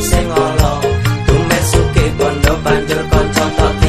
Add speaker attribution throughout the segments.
Speaker 1: Sing along, tumbes suke bondo banjur konco tot.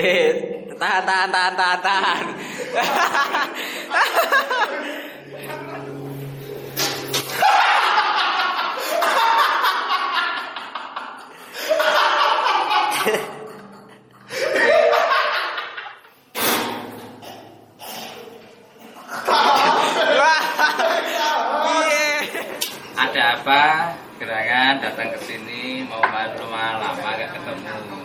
Speaker 2: Wait, tahan, tahan, tahan, tahan, tahan.
Speaker 3: Ada apa? Gerangan datang ke sini mau main rumah lama gak ketemu.